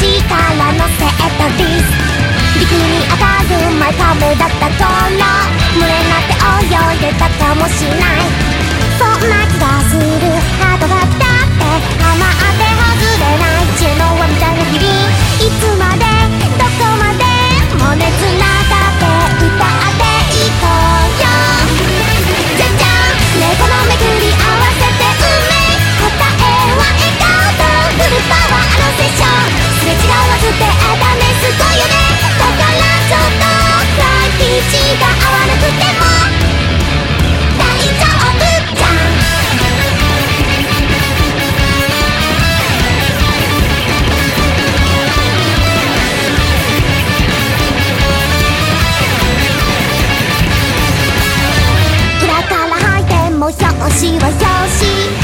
星からのせディス。陸に当たる前ためだった頃群れなって泳いでたかもしれない。そんな教師わよし